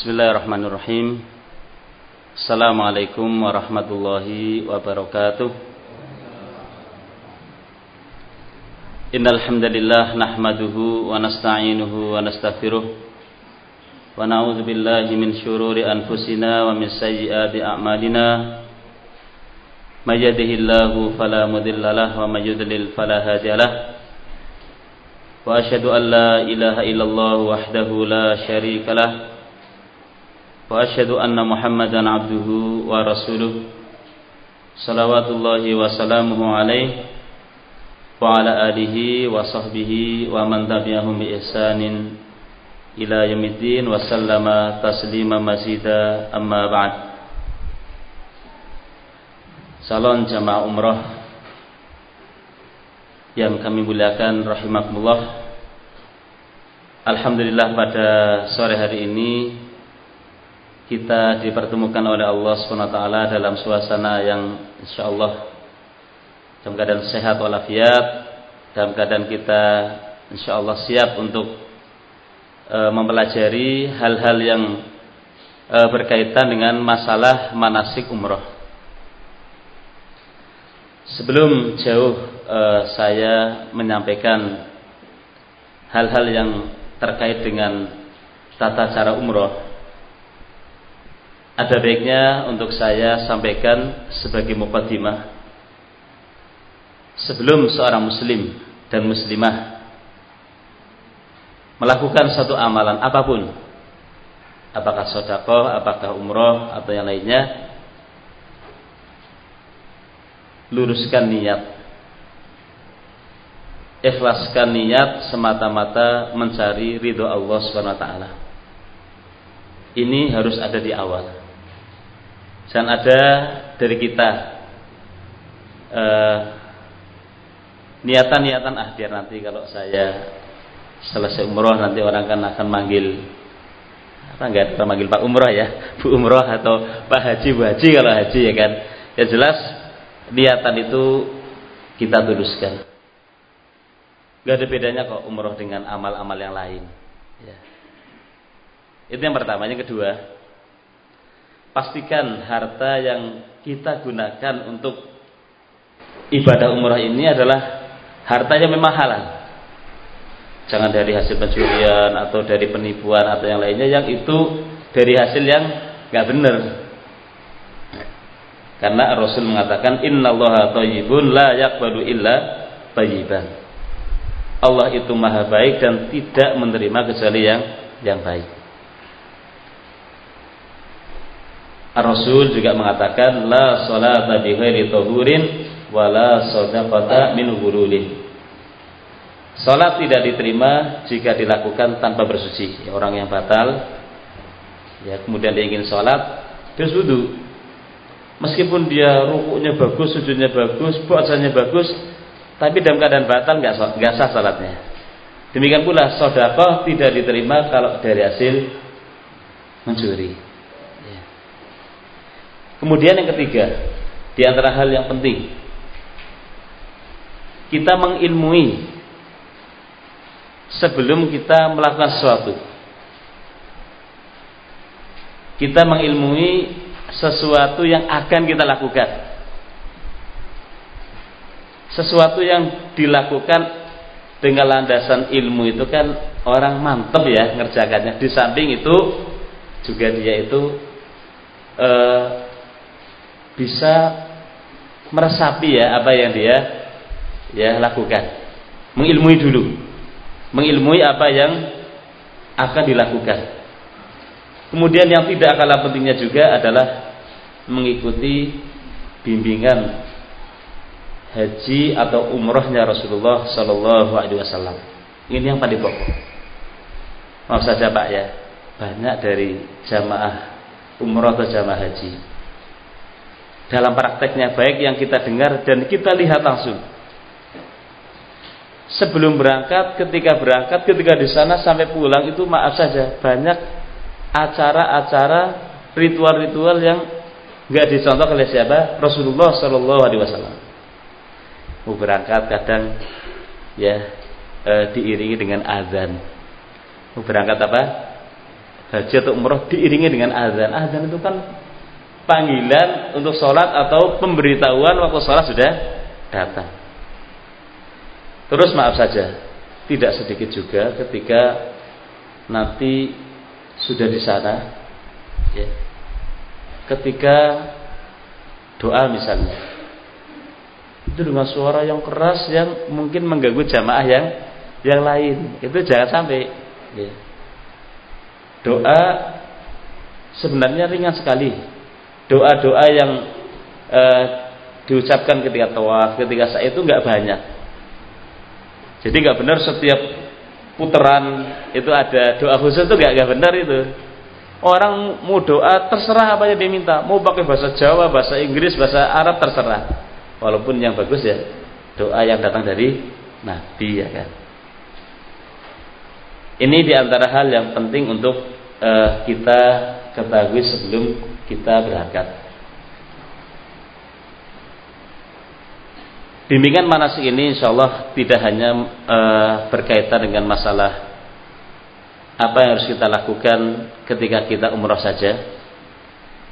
Bismillahirrahmanirrahim. Assalamualaikum warahmatullahi wabarakatuh. Innal hamdalillah nahmaduhu wa nasta'inuhu wa nastaghfiruh. Wa na'udzu billahi min shururi anfusina wa min sayyiati a'malina. May yahdihillahu fala mudilla lahu wa may yudlil fala hadiyalah wa asyhadu an la ilaha illallah wahdahu la syarika lah wa asyhadu anna muhammadan abduhu wa rasuluh salawatullahi wa salamuhu alaihi وعلى آله وصحبه ومن تبعهم بإحسان إلى يوم الدين وسلم تسليما مزيدا أما بعد Salon jamaah umrah yang kami muliakan rahimakumullah Alhamdulillah pada sore hari ini kita dipertemukan oleh Allah SWT dalam suasana yang insyaallah dalam keadaan sehat walafiat, dalam keadaan kita insya Allah siap untuk e, mempelajari hal-hal yang e, berkaitan dengan masalah manasik umroh. Sebelum jauh e, saya menyampaikan hal-hal yang terkait dengan tata cara umroh, ada baiknya untuk saya sampaikan sebagai mukadimah. Sebelum seorang muslim dan muslimah melakukan satu amalan apa pun apakah sodakoh, apakah umroh atau yang lainnya luruskan niat. Ikhlaskan niat semata-mata mencari ridho Allah swt. ini harus ada di awal jangan ada dari kita uh, niatan-niatan ah biar nanti kalau saya selesai umroh nanti orang kan akan manggil. Apa enggak kita manggil Pak Umroh ya? Bu Umroh atau Pak Haji Bu Haji kalau haji ya kan? Ya jelas niatan itu kita tuliskan Gak ada bedanya kok umroh dengan amal-amal yang lain ya. itu yang pertama. Yang kedua pastikan harta yang kita gunakan untuk ibadah umroh ini adalah hartanya memang halal. Jangan dari hasil pencurian atau dari penipuan atau yang lainnya yang itu dari hasil yang nggak benar. Karena Rasul mengatakan innallaha thayyibun la yaqbalu illa thayyiban. Allah itu maha baik dan tidak menerima kecuali yang yang baik. Rasul juga mengatakan la salata bi ghairi tahurin wala sadaqata min. Salat tidak diterima jika dilakukan tanpa bersuci. Ya, orang yang batal, ya kemudian dia ingin salat, dia wudhu. Meskipun dia rukuknya bagus, sujudnya bagus, puasanya bagus, tapi dalam keadaan batal nggak nggak sah salatnya. Demikian pula sodakoh tidak diterima kalau dari hasil mencuri. Kemudian yang ketiga, di antara hal yang penting, kita mengilmui sebelum kita melakukan sesuatu. Kita mengilmui sesuatu yang akan kita lakukan. Sesuatu yang dilakukan dengan landasan ilmu itu kan orang mantep ya ngerjakannya. Di samping itu juga dia itu e, bisa meresapi ya apa yang dia ya lakukan. Mengilmui dulu mengilmui apa yang akan dilakukan. Kemudian yang tidak kalah pentingnya juga adalah mengikuti bimbingan haji atau umrohnya Rasulullah Shallallahu Alaihi Wasallam. Ini yang paling pokok. Maaf saja Pak ya, banyak dari jamaah umroh atau jamaah haji dalam prakteknya baik yang kita dengar dan kita lihat langsung sebelum berangkat, ketika berangkat, ketika di sana sampai pulang itu maaf saja banyak acara-acara ritual-ritual yang nggak dicontoh oleh siapa Rasulullah Shallallahu Alaihi Wasallam. Mau berangkat kadang ya e, diiringi dengan azan. Mau berangkat apa? haji atau umroh diiringi dengan azan. Azan itu kan panggilan untuk sholat atau pemberitahuan waktu sholat sudah datang. Terus maaf saja, tidak sedikit juga ketika nanti sudah di sana, ya, ketika doa misalnya, itu dengan suara yang keras yang mungkin mengganggu jamaah yang yang lain, itu jangan sampai. Ya. Doa sebenarnya ringan sekali. Doa-doa yang eh, diucapkan ketika tawaf, ketika saya itu nggak banyak. Jadi nggak benar setiap putaran itu ada doa khusus itu nggak nggak benar itu. Orang mau doa terserah apa yang diminta, mau pakai bahasa Jawa, bahasa Inggris, bahasa Arab terserah. Walaupun yang bagus ya doa yang datang dari Nabi ya kan. Ini di antara hal yang penting untuk uh, kita ketahui sebelum kita berangkat. Bimbingan manasik ini insya Allah tidak hanya e, berkaitan dengan masalah apa yang harus kita lakukan ketika kita umroh saja,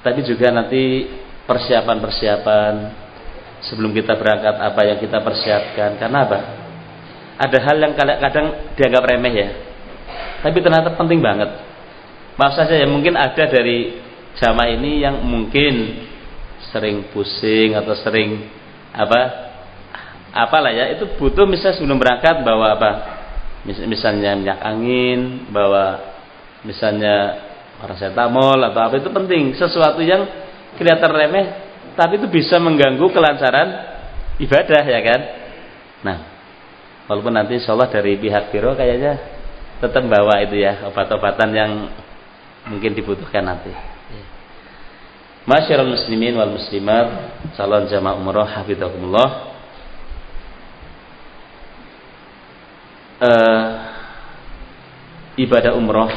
tapi juga nanti persiapan-persiapan sebelum kita berangkat apa yang kita persiapkan. Karena apa? Ada hal yang kadang dianggap remeh ya, tapi ternyata penting banget. Maaf saja ya mungkin ada dari jamaah ini yang mungkin sering pusing atau sering apa apalah ya itu butuh misalnya sebelum berangkat bawa apa misalnya minyak angin bawa misalnya paracetamol atau apa itu penting sesuatu yang kelihatan remeh tapi itu bisa mengganggu kelancaran ibadah ya kan? Nah walaupun nanti Allah dari pihak biro kayaknya tetap bawa itu ya obat-obatan yang mungkin dibutuhkan nanti Masyarul muslimin wal muslimat calon jamaah umroh hafidhakumullah uh, ibadah umroh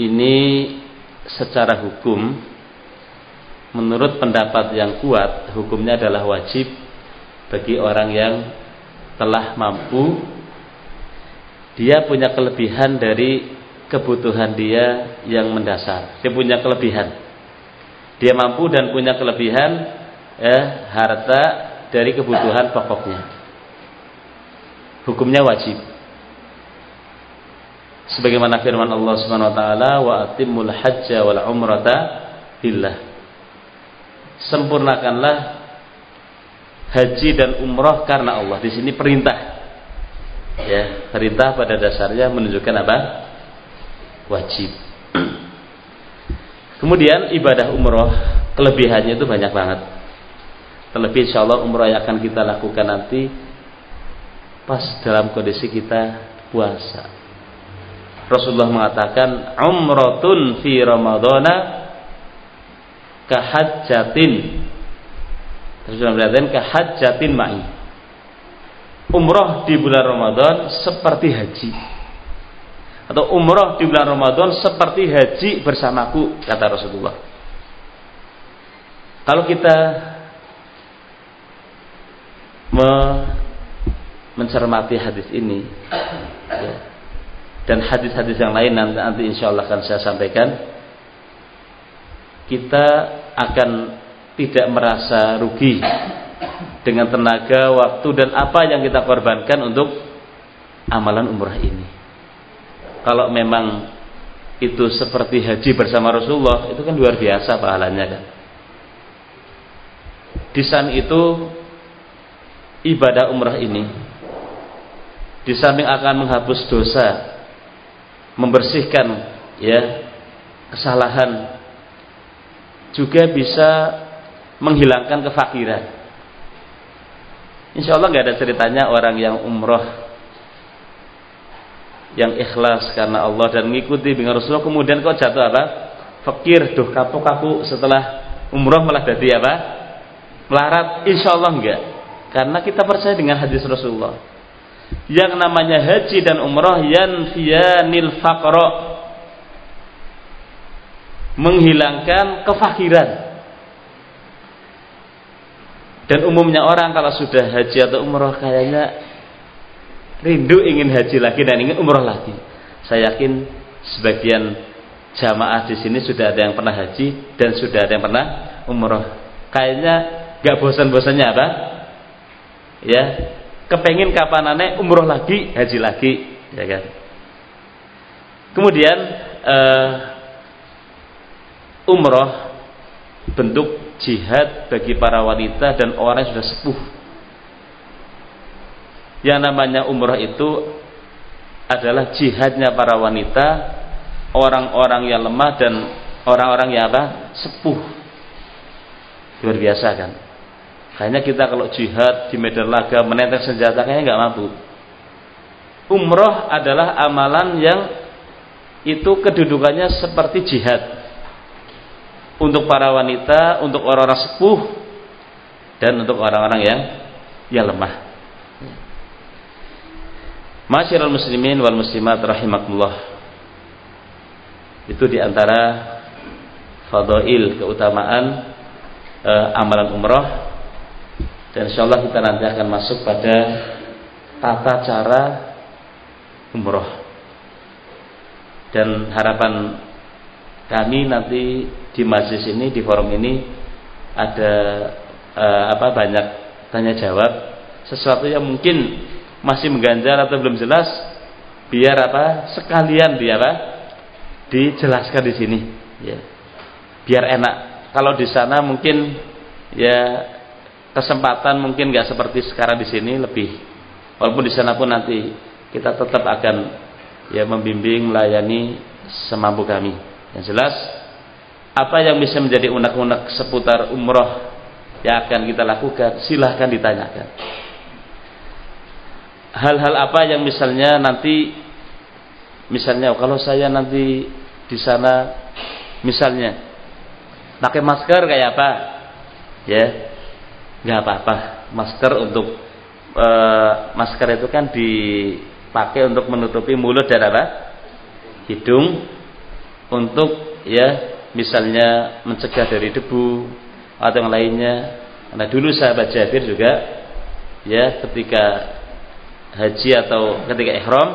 ini secara hukum menurut pendapat yang kuat hukumnya adalah wajib bagi orang yang telah mampu. Dia punya kelebihan dari kebutuhan dia yang mendasar dia punya kelebihan dia mampu dan punya kelebihan eh, harta dari kebutuhan pokoknya hukumnya wajib. Sebagaimana firman Allah Subhanahu wa taala wa atimmul hajja wal umrata billah. Sempurnakanlah haji dan umrah karena Allah. Di sini perintah. Ya, perintah pada dasarnya menunjukkan apa? Wajib. Kemudian ibadah umroh kelebihannya itu banyak banget. Terlebih insya Allah umroh yang akan kita lakukan nanti pas dalam kondisi kita puasa. Rasulullah mengatakan umratun fi ramadhana kahajjatin. Terus berarti kahajjatin ma'i. Umrah di bulan Ramadan seperti haji. Atau umrah di bulan Ramadan seperti haji bersamaku kata Rasulullah. Kalau kita mencermati hadis ini ya. dan hadis-hadis yang lain nanti, nanti insya Allah akan saya sampaikan kita akan tidak merasa rugi dengan tenaga, waktu dan apa yang kita korbankan untuk amalan umrah ini. Kalau memang itu seperti haji bersama Rasulullah, itu kan luar biasa pahalanya kan. Di sana itu ibadah umrah ini di samping akan menghapus dosa, membersihkan ya kesalahan, juga bisa menghilangkan kefakiran. Insya Allah nggak ada ceritanya orang yang umroh yang ikhlas karena Allah dan mengikuti dengan Rasulullah kemudian kau jatuh apa? Fakir, duh kapok kaku setelah umroh malah jadi apa? Melarat? Insya Allah enggak. Karena kita percaya dengan hadis Rasulullah yang namanya haji dan umrah yanfiyanil faqra menghilangkan kefakiran dan umumnya orang kalau sudah haji atau umrah kayaknya rindu ingin haji lagi dan ingin umrah lagi Saya yakin sebagian jamaah di sini sudah ada yang pernah haji dan sudah ada yang pernah umroh. Kayaknya gak bosan-bosannya apa? Ya, kepengen kapan aneh umroh lagi, haji lagi, ya kan? Kemudian uh, umroh bentuk jihad bagi para wanita dan orang yang sudah sepuh. Yang namanya umroh itu adalah jihadnya para wanita, orang-orang yang lemah dan orang-orang yang apa? sepuh. Luar biasa kan? Kayaknya kita kalau jihad di medan laga menenteng senjata kayaknya nggak mampu. Umroh adalah amalan yang itu kedudukannya seperti jihad untuk para wanita, untuk orang-orang sepuh dan untuk orang-orang yang yang lemah. Masyiral muslimin wal muslimat rahimakumullah. Itu di antara fadail keutamaan e, amalan umrah dan insyaallah kita nanti akan masuk pada tata cara umrah. Dan harapan kami nanti di majlis ini di forum ini ada e, apa banyak tanya jawab sesuatu yang mungkin masih mengganjal atau belum jelas biar apa sekalian dia apa dijelaskan di sini. Ya. Biar enak. Kalau di sana mungkin ya kesempatan mungkin nggak seperti sekarang di sini lebih. Walaupun di sana pun nanti kita tetap akan ya membimbing melayani semampu kami. Yang jelas apa yang bisa menjadi unek-unek seputar umroh yang akan kita lakukan silahkan ditanyakan hal-hal apa yang misalnya nanti misalnya kalau saya nanti di sana misalnya pakai masker kayak apa? Ya nggak apa-apa. Masker untuk e, masker itu kan dipakai untuk menutupi mulut dan apa? Hidung. Untuk ya misalnya mencegah dari debu atau yang lainnya. Karena dulu sahabat Jabir juga ya ketika haji atau ketika ihram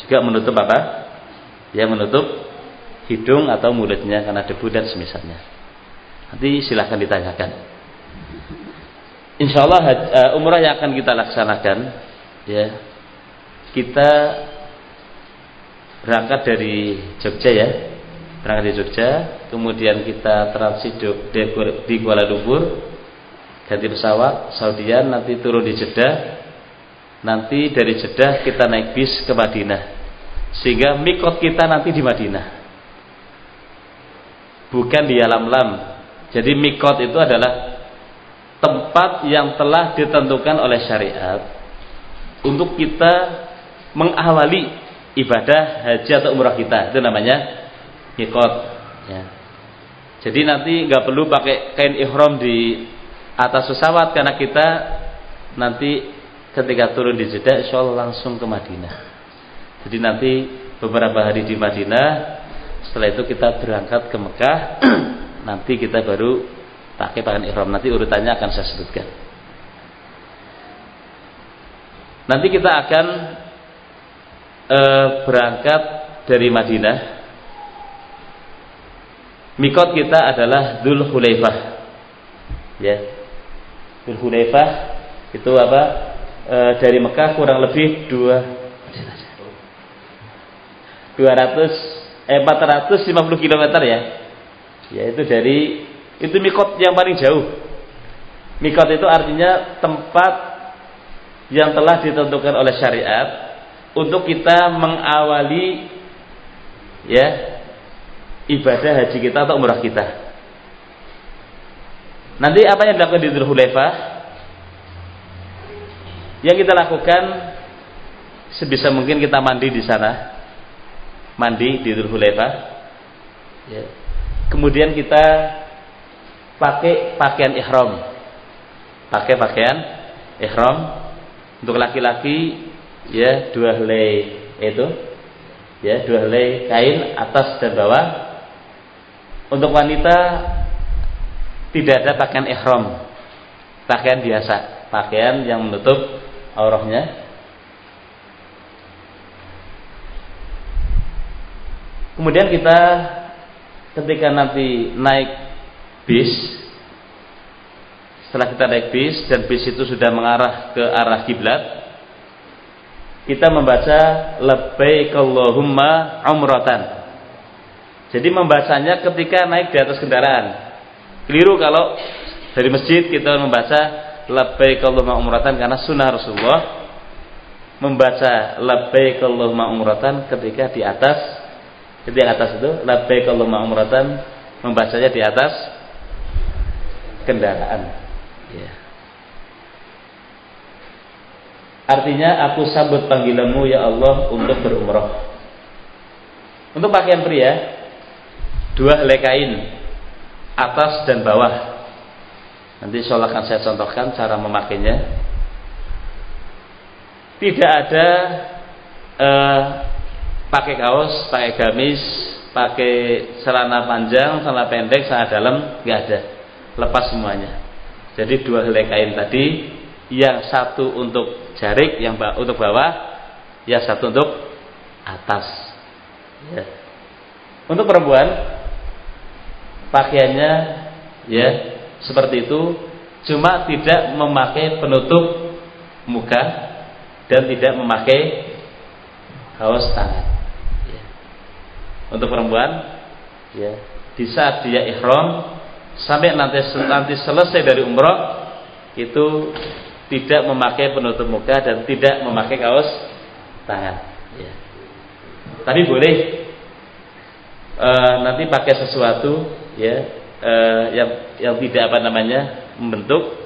juga menutup apa? Ya menutup hidung atau mulutnya karena debu dan semisalnya. Nanti silahkan ditanyakan. Insya Allah uh, umrah yang akan kita laksanakan, ya kita berangkat dari Jogja ya, berangkat dari Jogja, kemudian kita transit di Kuala Lumpur, ganti pesawat, Saudian, nanti turun di Jeddah, Nanti dari Jeddah kita naik bis ke Madinah. Sehingga mikot kita nanti di Madinah. Bukan di alam lam. Jadi mikot itu adalah tempat yang telah ditentukan oleh syariat untuk kita mengawali ibadah haji atau umrah kita. Itu namanya mikot. Ya. Jadi nanti nggak perlu pakai kain ihram di atas pesawat karena kita nanti ketika turun di Jeddah insya Allah langsung ke Madinah. Jadi nanti beberapa hari di Madinah setelah itu kita berangkat ke Mekah. Nanti kita baru pakai pakaian ihram. Nanti urutannya akan saya sebutkan. Nanti kita akan e, berangkat dari Madinah. Mikot kita adalah Dhul Hulaifah. Ya. Dhul Hulaifah itu apa e, dari Mekah kurang lebih dua 200 eh 450 km ya. Yaitu dari itu mikot yang paling jauh. Mikot itu artinya tempat yang telah ditentukan oleh syariat untuk kita mengawali ya ibadah haji kita atau umrah kita. Nanti apa yang dilakukan di Dhul Hulaifah? Yang kita lakukan sebisa mungkin kita mandi di sana. Mandi di Dhul Ya. Kemudian kita pakai pakaian ihram. Pakai pakaian ihram untuk laki-laki ya dua helai itu ya dua helai kain atas dan bawah. Untuk wanita tidak ada pakaian ihram. Pakaian biasa, pakaian yang menutup aurahnya Kemudian kita ketika nanti naik bis setelah kita naik bis dan bis itu sudah mengarah ke arah kiblat kita membaca labbaik Allahumma umratan jadi membacanya ketika naik di atas kendaraan. Keliru kalau dari masjid kita membaca labbaik Allahumma umratan karena sunnah Rasulullah membaca labbaik Allahumma umratan ketika di atas ketika atas itu labbaik Allahumma umratan membacanya di atas kendaraan. Ya. Artinya aku sambut panggilanmu ya Allah untuk berumrah. Untuk pakaian pria dua helai atas dan bawah. Nanti insya akan saya contohkan cara memakainya. Tidak ada eh, pakai kaos, pakai gamis, pakai celana panjang, celana pendek, celana dalam, nggak ada. Lepas semuanya. Jadi dua helai kain tadi, yang satu untuk jarik, yang untuk bawah, yang satu untuk atas. Ya. Untuk perempuan pakaiannya ya seperti itu cuma tidak memakai penutup muka dan tidak memakai kaos tangan ya. untuk perempuan ya di saat dia ihram sampai nanti nanti selesai dari umroh itu tidak memakai penutup muka dan tidak memakai kaos tangan ya. tapi boleh e, nanti pakai sesuatu ya eh, yang yang tidak apa namanya membentuk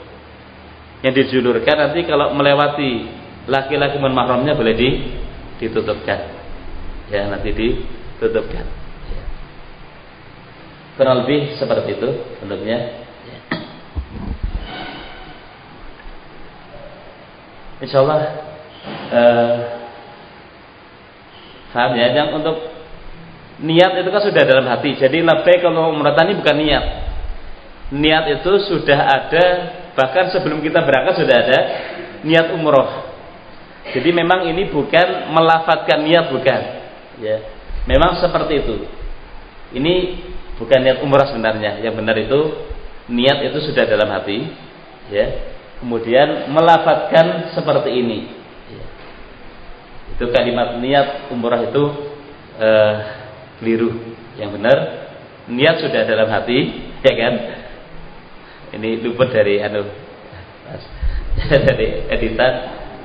yang dijulurkan nanti kalau melewati laki-laki mahramnya boleh di, ditutupkan ya nanti ditutupkan ya. kurang lebih seperti itu bentuknya ya. Insya Allah eh, ya yang untuk Niat itu kan sudah dalam hati. Jadi labbaik kalau umrah ini bukan niat. Niat itu sudah ada bahkan sebelum kita berangkat sudah ada niat umroh. Jadi memang ini bukan melafatkan niat bukan. Ya. Memang seperti itu. Ini bukan niat umrah sebenarnya. Yang benar itu niat itu sudah dalam hati. Ya. Kemudian melafatkan seperti ini. Ya. Itu kalimat niat umrah itu eh, keliru. Yang benar niat sudah dalam hati, ya kan? Ini luput dari anu dari editan.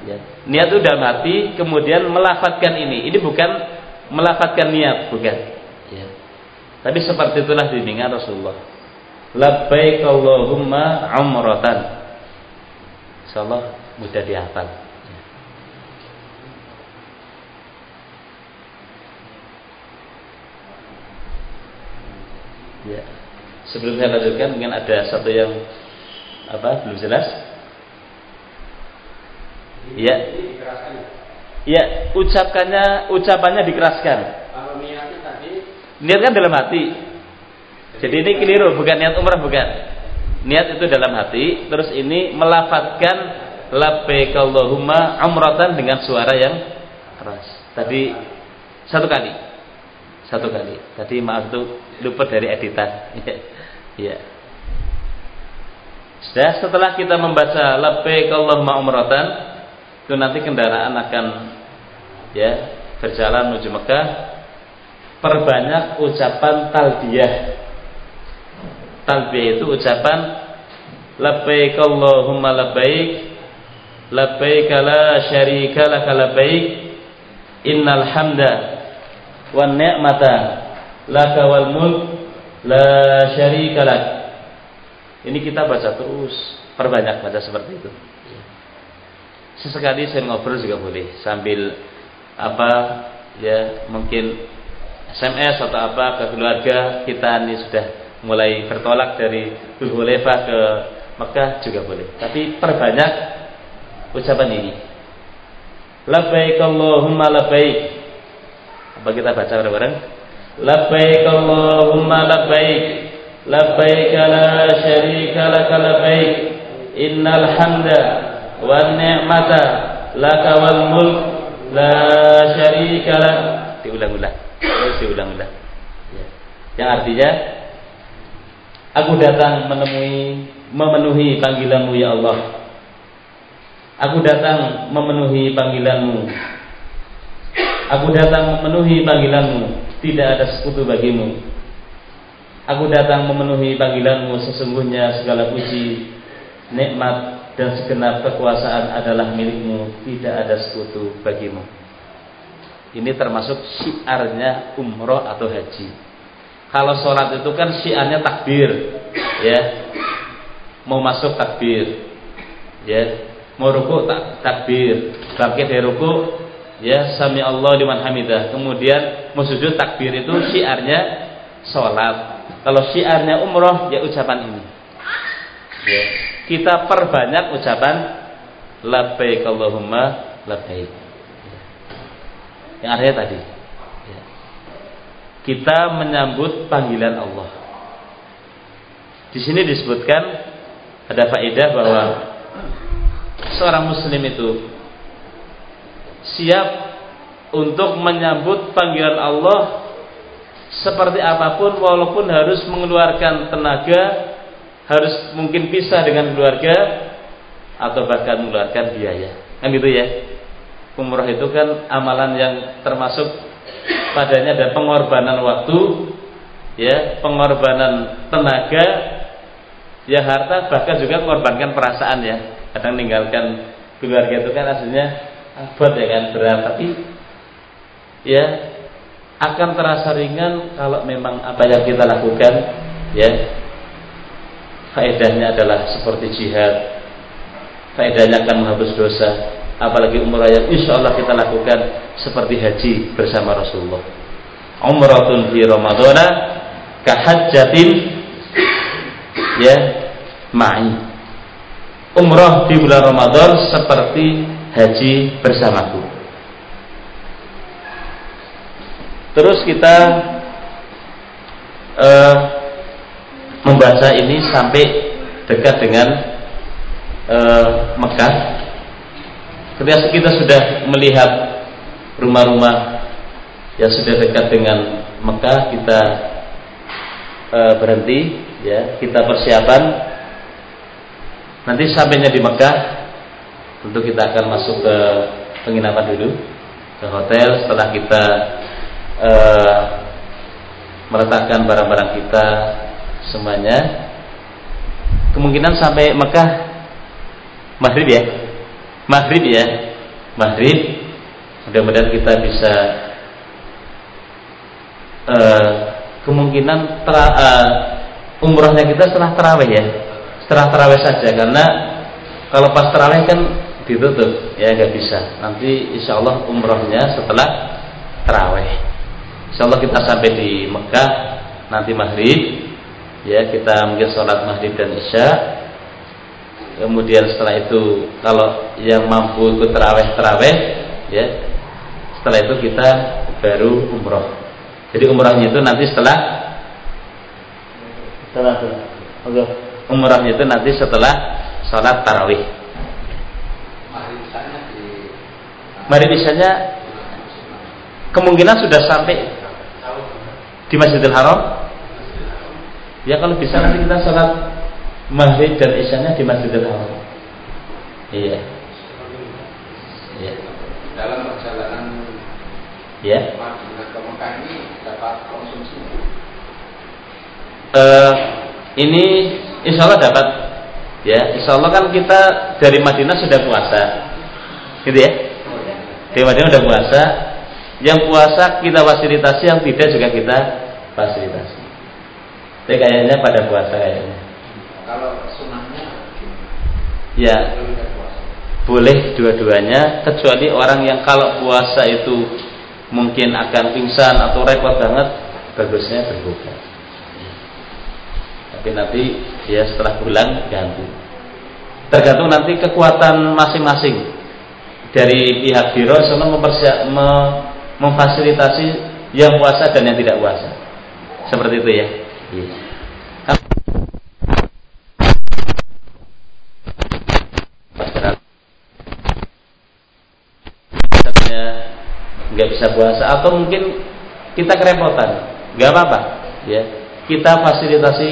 Ya. Niat itu dalam hati, kemudian melafatkan ini. Ini bukan melafatkan niat, bukan. Ya. Tapi seperti itulah bimbingan Rasulullah. Labbaik Allahumma umratan. Insyaallah mudah dihafal. Ya. Sebelum saya lanjutkan mungkin ada satu yang apa belum jelas. Ya. Ya, ucapkannya ucapannya dikeraskan. Kalau niatnya tadi niat kan dalam hati. Jadi ini keliru, bukan niat umrah bukan. Niat itu dalam hati, terus ini melafatkan labbaik Allahumma umratan dengan suara yang keras. Tadi satu kali satu kali. Tadi maaf itu lupa dari editan. Sudah setelah kita membaca labbaik Allahumma umratan itu nanti kendaraan akan ya berjalan menuju Mekah perbanyak ucapan talbiyah. Talbiyah itu ucapan labbaik Allahumma labbaik labbaik la syarika lak labbaik innal hamda wan ni'mata laka wal mulk la syarika lak. Ini kita baca terus, perbanyak baca seperti itu. Sesekali saya ngobrol juga boleh sambil apa ya mungkin SMS atau apa ke keluarga kita ini sudah mulai bertolak dari Dzulhulaifah ke Mekah juga boleh. Tapi perbanyak ucapan ini. Labbaik Allahumma labbaik apa kita baca bareng-bareng? Labbaik Allahumma labbaik Labbaik la syarika laka labbaik Innal hamda Wa ni'mata Laka wal mulk La syarika lak diulang-ulang. Terus diulang-ulang. Ya. Yang artinya aku datang menemui memenuhi panggilanmu ya Allah. Aku datang memenuhi panggilanmu. Aku datang memenuhi panggilanmu. Tidak ada sekutu bagimu. Aku datang memenuhi panggilanmu. Sesungguhnya segala puji, nikmat dan segenap kekuasaan adalah milikmu. Tidak ada sekutu bagimu. Ini termasuk syiarnya umroh atau haji. Kalau sholat itu kan syiarnya takbir, ya mau masuk takbir ya mau ruku tak takbir bangkit dari ruku ya sami Allah liman hamidah. Kemudian mau sujud takbir itu syiarnya sholat. Kalau syiarnya umroh ya ucapan ini. Ya. kita perbanyak ucapan labbaik Allahumma labbaik. Yang artinya tadi. Ya. kita menyambut panggilan Allah. Di sini disebutkan ada faedah bahwa seorang muslim itu siap untuk menyambut panggilan Allah seperti apa pun walaupun harus mengeluarkan tenaga harus mungkin pisah dengan keluarga atau bahkan mengeluarkan biaya. Kan gitu ya? Umroh itu kan amalan yang termasuk padanya ada pengorbanan waktu ya pengorbanan tenaga ya harta bahkan juga mengorbankan perasaan ya. Kadang meninggalkan keluarga itu kan aslinya abad ya kan berat. Tapi ya akan terasa ringan kalau memang apa yang kita lakukan ya faedahnya adalah seperti jihad. Faedahnya akan menghapus dosa. Apalagi umrah yang insya Allah kita lakukan seperti haji bersama Rasulullah. Umratun fi ramadana kahajjatin ya ma'i. Umroh di bulan Ramadan seperti haji bersamaku. Terus kita uh, membaca ini sampai dekat dengan uh, Mekah. Ketika kita sudah melihat rumah-rumah yang sudah dekat dengan Mekah kita uh, berhenti ya. Kita persiapan. Nanti sampainya di Mekah tentu kita akan masuk ke penginapan dulu ke hotel. Setelah kita uh, meletakkan barang-barang kita semuanya kemungkinan sampai Mekah maghrib ya? Maghrib ya? Maghrib. Mudah-mudahan kita bisa uh, kemungkinan tra, uh, umrohnya kita setelah terawih ya? Setelah terawih saja karena kalau pas terawih kan ditutup ya nggak bisa. Nanti insya Allah umrohnya setelah terawih. Insya Allah kita sampai di Mekah nanti maghrib. Ya kita mungkin sholat maghrib dan isya. Kemudian setelah itu kalau yang mampu ikut terawih terawih ya setelah itu kita baru umroh jadi umrohnya itu nanti setelah setelah okay. umrahnya itu nanti setelah sholat tarawih. Mari misalnya kemungkinan sudah sampai di Masjidil Haram. Ya kalau bisa nanti kita sholat maghrib dan isyanya di Masjidil Haram. Iya. Iya. Dalam perjalanan ya. Madinah ke Mekah ini dapat konsumsi uh, ini insya Allah dapat ya insya Allah kan kita dari Madinah sudah puasa gitu ya di Madinah sudah puasa yang puasa kita fasilitasi yang tidak juga kita fasilitasi. Tapi kayaknya pada puasa kayaknya. Kalau sunnahnya ya. Boleh dua-duanya kecuali orang yang kalau puasa itu mungkin akan pingsan atau repot banget bagusnya berbuka. Tapi nanti ya setelah bulan ganti. Tergantung nanti kekuatan masing-masing dari pihak biro sama mempersiap, memfasilitasi yang puasa dan yang tidak puasa seperti itu ya iya. nggak bisa puasa atau mungkin kita kerepotan, nggak apa-apa, ya. Kita fasilitasi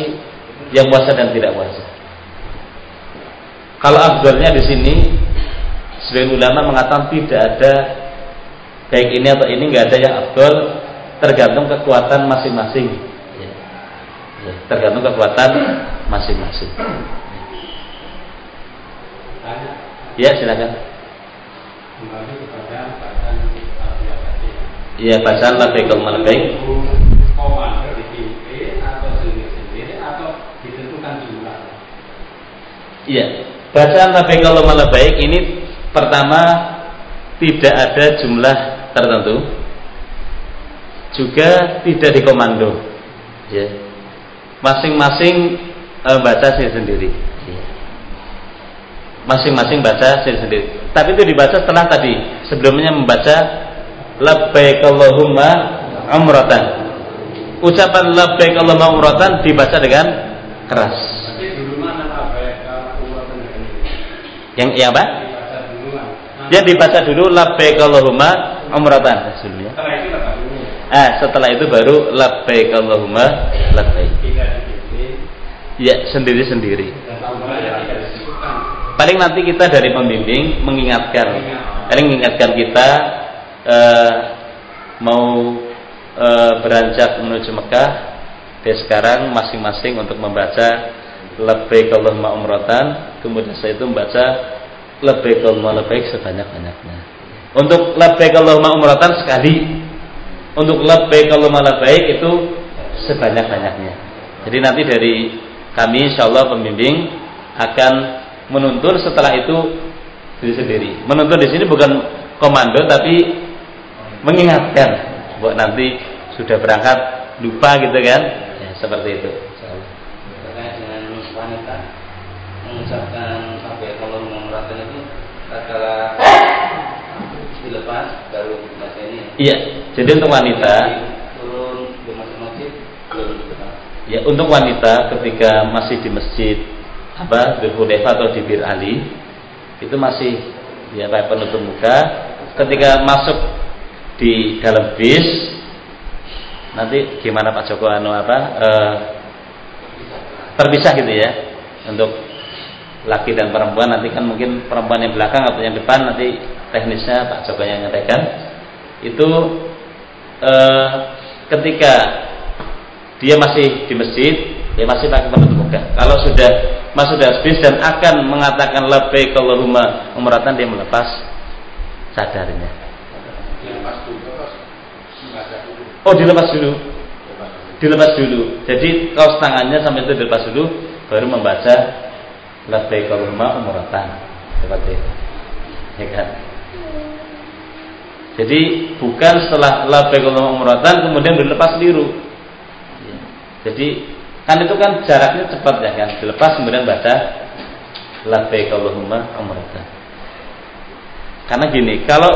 yang puasa dan tidak puasa. Kalau afdalnya di sini sebagian ulama mengatakan tidak ada baik ini atau ini nggak ada yang afdal tergantung kekuatan masing-masing. Ya. Ya, tergantung kekuatan masing-masing. Ya silakan. Bacaan Iya bacaan lebih kalau baik. Komando dipimpin atau sendiri-sendiri atau ditentukan jumlah. Iya bacaan lebih kalau malah baik ini pertama tidak ada jumlah tertentu juga tidak dikomando ya masing-masing e, baca sendiri masing-masing baca sendiri. Tapi itu dibaca setelah tadi sebelumnya membaca labbaik Allahumma umratan. Ucapan labbaik Allahumma umratan dibaca dengan keras. Yang yang apa? Yang dibaca dulu labbaik Allahumma umratan sebelumnya. Ah, setelah itu baru labbaik Allahumma labbaik. Ya, sendiri-sendiri. Paling nanti kita dari pembimbing mengingatkan, paling mengingatkan kita uh, mau uh, beranjak menuju Mekah dari sekarang masing-masing untuk membaca lebih Allahumma umratan kemudian saya itu membaca lebih Allahumma lebih sebanyak-banyaknya untuk lebih Allahumma umratan sekali untuk lebih Allahumma lebih itu sebanyak-banyaknya jadi nanti dari kami insya Allah pembimbing akan menuntun setelah itu diri sendiri. Menuntun di sini bukan komando tapi mengingatkan buat nanti sudah berangkat lupa gitu kan ya, seperti itu. dengan wanita mengucapkan sampai kalau memperhatikan itu dilepas baru ini. Iya, jadi untuk wanita turun di masjid belum Ya, untuk wanita ketika masih di masjid apa di Hudaifah atau di Bir Ali itu masih ya kayak penutup muka. Ketika masuk di dalam bis nanti gimana Pak Joko anu apa e, terpisah gitu ya untuk laki dan perempuan nanti kan mungkin perempuan yang belakang atau yang depan nanti teknisnya Pak Joko yang nyatakan itu e, ketika dia masih di masjid dia masih pakai penutup muka kalau sudah masuk bis dan akan mengatakan lebih Allahumma umratan dia melepas sadarnya. Oh dilepas dulu. Dilepas dulu. Jadi kaos tangannya sampai itu dilepas dulu baru membaca lebih Allahumma umratan seperti itu. Ya kan? Jadi bukan setelah lebih Allahumma umratan kemudian dilepas biru. Jadi Kan itu kan jaraknya cepat ya kan. Dilepas kemudian baca labbaik Allahumma umratan. Karena gini, kalau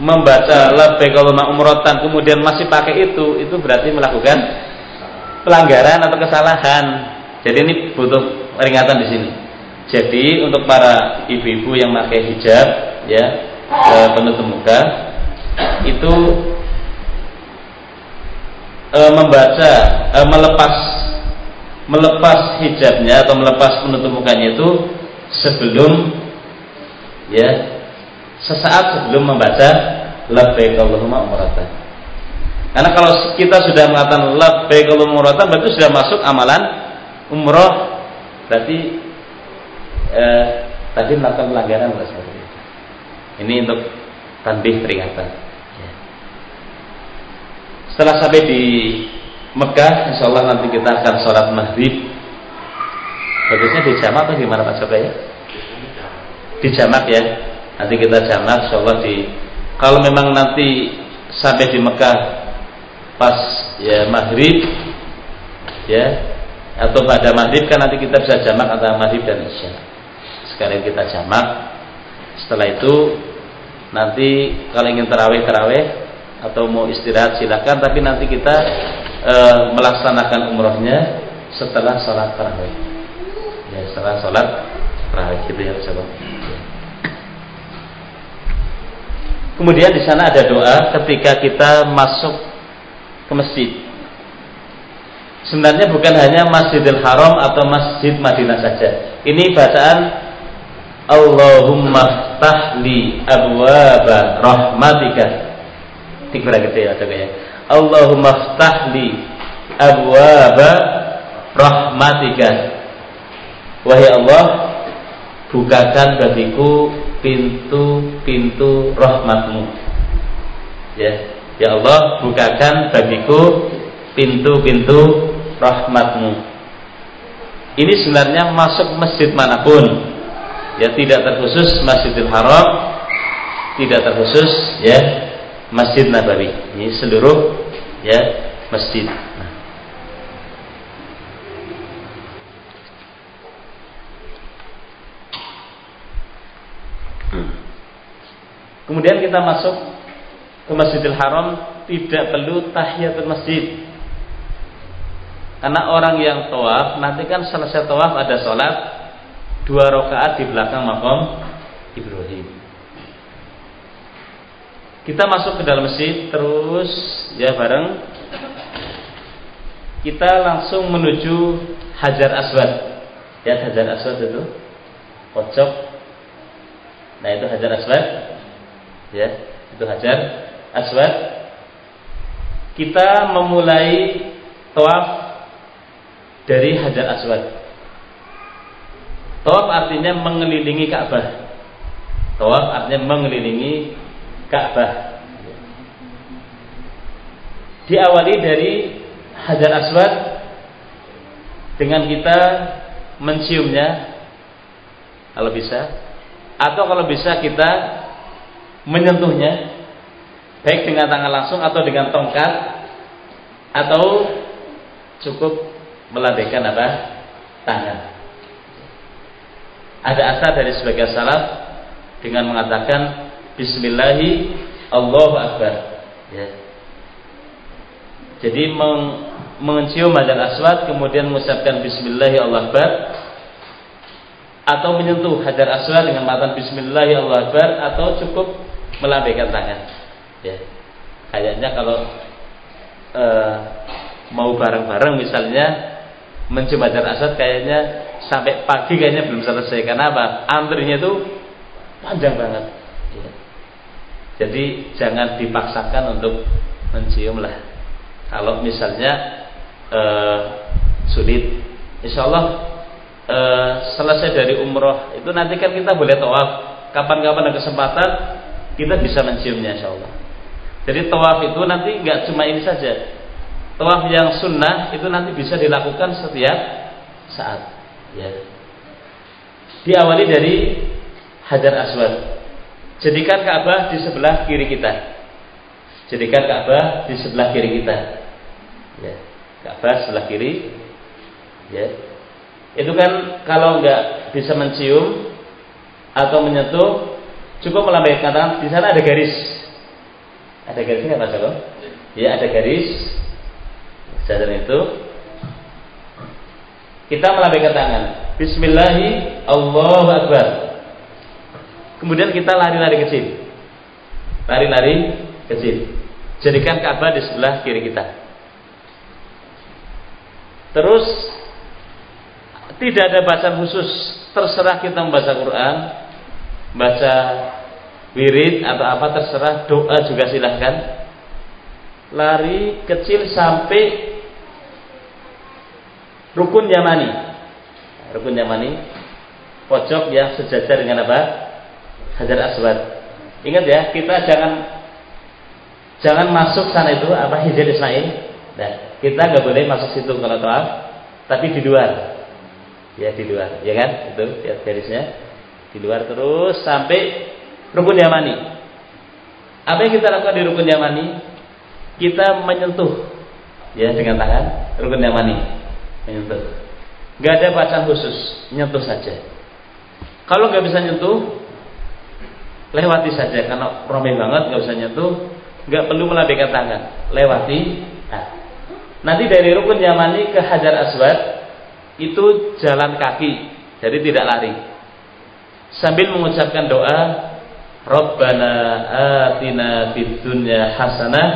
membaca labbaik Allahumma umratan kemudian masih pakai itu, itu berarti melakukan pelanggaran atau kesalahan. Jadi ini butuh peringatan di sini. Jadi untuk para ibu-ibu yang pakai hijab ya penutup muka itu e, membaca e, melepas melepas hijabnya atau melepas penutup mukanya itu sebelum ya sesaat sebelum membaca labbaik Allahumma umratan. Karena kalau kita sudah mengatakan labbaik Allahumma umratan berarti sudah masuk amalan umroh berarti eh, tadi melakukan pelanggaran seperti itu. Ini untuk tanbih peringatan. Ya. Setelah sampai di Mekah insya Allah nanti kita akan sholat maghrib bagusnya di jamak atau gimana Pak Soka ya di jamak ya nanti kita jamak insya Allah di kalau memang nanti sampai di Mekah pas ya maghrib ya atau pada maghrib kan nanti kita bisa jamak antara maghrib dan isya sekalian kita jamak setelah itu nanti kalau ingin terawih terawih atau mau istirahat silakan tapi nanti kita e, melaksanakan umrohnya setelah sholat tarawih. Ya, setelah sholat tarawih gitu ya sahabat. Kemudian di sana ada doa ketika kita masuk ke masjid. Sebenarnya bukan hanya Masjidil Haram atau Masjid Madinah saja. Ini bacaan Allahumma tahli abwaba rahmatika. Tikra gitu ya coba ya. Allahumma tahli abwaba rahmatika. Wahai Allah, bukakan bagiku pintu-pintu rahmatmu ya ya Allah bukakan bagiku pintu-pintu rahmatmu ini sebenarnya masuk masjid mana pun ya tidak terkhusus Masjidil Haram tidak terkhusus ya Masjid Nabawi ini seluruh ya masjid Kemudian kita masuk ke Masjidil Haram tidak perlu tahiyatul masjid. Karena orang yang tawaf nanti kan selesai tawaf ada sholat dua rakaat di belakang makam Ibrahim. Kita masuk ke dalam masjid terus ya bareng kita langsung menuju Hajar Aswad. Ya Hajar Aswad itu pojok. Nah itu Hajar Aswad ya itu hajar aswad kita memulai tawaf dari hajar aswad tawaf artinya mengelilingi Ka'bah. Tawaf artinya mengelilingi Ka'bah. Diawali dari hajar aswad dengan kita menciumnya. Kalau bisa. Atau kalau bisa kita menyentuhnya. Baik dengan tangan langsung atau dengan tongkat. Atau cukup melambaikan apa? Tangan ada asal dari sebagian salaf dengan mengatakan Bismillahi Allahu Akbar ya. jadi meng, mencium hajar aswad kemudian mengucapkan Bismillahi Allahu Akbar atau menyentuh hajar aswad dengan matan Bismillahi Allahu Akbar atau cukup melambaikan tangan. Ya. Kayaknya kalau e, mau bareng-bareng misalnya mencium hajar aswad kayaknya sampai pagi kayaknya belum selesai. Karena apa? Antrinya itu panjang banget. Ya. Jadi jangan dipaksakan untuk mencium lah. Kalau misalnya e, sulit, insya Allah e, selesai dari umroh itu nanti kan kita boleh tawaf. Kapan-kapan ada kesempatan kita bisa menciumnya insya Allah. Jadi tawaf itu nanti nggak cuma ini saja. Tawaf yang sunnah itu nanti bisa dilakukan setiap saat. Ya. Diawali dari Hajar Aswad. Jadikan Ka'bah di sebelah kiri kita. Jadikan Ka'bah di sebelah kiri kita. Ya. Ka'bah sebelah kiri. Ya. Itu kan kalau nggak bisa mencium atau menyentuh Cukup melambaikan tangan. Di sana ada garis. Ada garisnya Pak Joko? Ya ada garis. Sadar itu. Kita melambaikan tangan. Bismillahi Allahu Akbar. Kemudian kita lari-lari kecil. Lari-lari kecil. Jadikan Ka'bah di sebelah kiri kita. Terus tidak ada bacaan khusus, terserah kita membaca Quran, baca wirid atau apa terserah doa juga silahkan lari kecil sampai rukun yamani. Rukun yamani. Pojok yang sejajar dengan apa? Hajar aswad. Ingat ya kita jangan jangan masuk sana itu apa hijab Ismail. Nah kita nggak boleh masuk situ kalau tawaf tapi di luar. Ya di luar ya kan? Itu ya garisnya. Di luar terus sampai rukun yamani. Apa yang kita lakukan di rukun yamani? Kita menyentuh ya dengan tangan rukun yamani menyentuh. Gak ada bacaan khusus, nyentuh saja. Kalau nggak bisa nyentuh, lewati saja karena ramai banget nggak bisa nyentuh, nggak perlu melambaikan tangan, lewati. Nah, nanti dari rukun yamani ke hajar aswad itu jalan kaki, jadi tidak lari sambil mengucapkan doa Rabbana atina fid dunya hasanah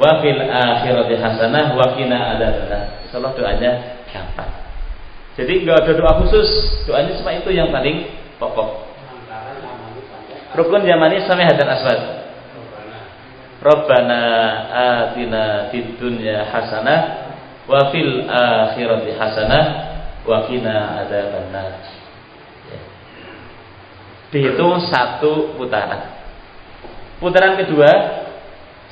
wa fil akhirati hasanah wa qina adzabannar. Insyaallah doanya gampang. Jadi enggak ada doa khusus, doanya cuma itu yang paling pokok. Rukun Yamani sampai Hajar Aswad. Rabbana atina fid dunya hasanah wa fil akhirati hasanah wa qina adzabannar dihitung satu putaran. Putaran kedua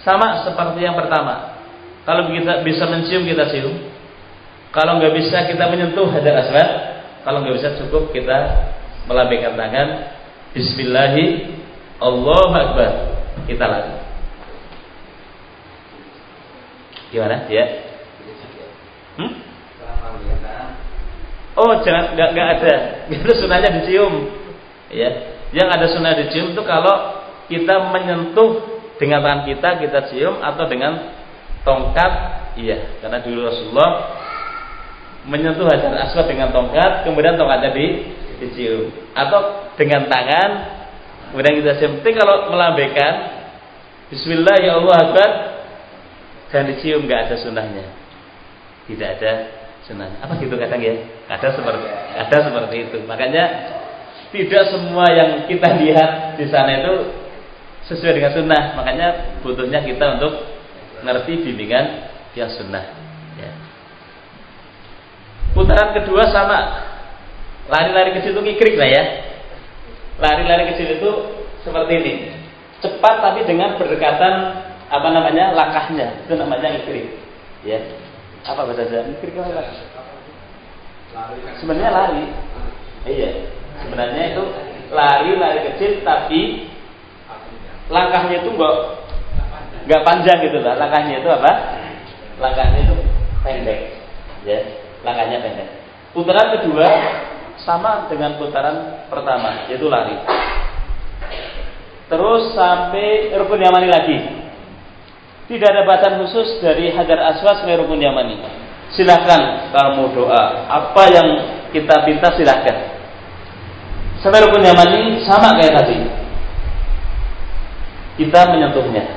sama seperti yang pertama. Kalau kita bisa mencium kita cium. Kalau nggak bisa kita menyentuh hajar aswad. Kalau nggak bisa cukup kita melambaikan tangan. Bismillahi Allahu Akbar. Kita lari. Gimana? Ya. Hmm? Oh, jangan nggak nggak ada. Itu sunahnya dicium. Ya, yang ada sunnah dicium itu kalau kita menyentuh dengan tangan kita kita cium atau dengan tongkat, iya. Karena dulu Rasulullah menyentuh hajar aswad dengan tongkat, kemudian tongkatnya di, dicium. Atau dengan tangan, kemudian kita cium. Kalau melambaikan, Bismillah ya Allah Akbar, dan dicium nggak ada sunnahnya. Tidak ada sunnahnya. Apa gitu kadang ya? Ada seperti ada seperti itu. Makanya tidak semua yang kita lihat di sana itu sesuai dengan sunnah. Makanya butuhnya kita untuk ngerti bimbingan yang sunnah. Putaran kedua sama. Lari-lari kecil itu ngikrik lah ya. Lari-lari kecil itu seperti ini. Cepat tapi dengan berdekatan apa namanya langkahnya itu namanya ngikrik. Ya. Apa bahasa Jawa? Ngikrik apa? Sebenarnya lari. Iya. Sebenarnya itu lari-lari kecil tapi langkahnya itu enggak enggak panjang gitu lah. Langkahnya itu apa? Langkahnya itu pendek. Ya, langkahnya pendek. Putaran kedua sama dengan putaran pertama, yaitu lari. Terus sampai rukun yamani lagi. Tidak ada batasan khusus dari Hajar Aswad sampai rukun yamani. Silahkan kamu doa. Apa yang kita minta silahkan. Sampai rukun yamani sama kayak tadi. Kita menyentuhnya,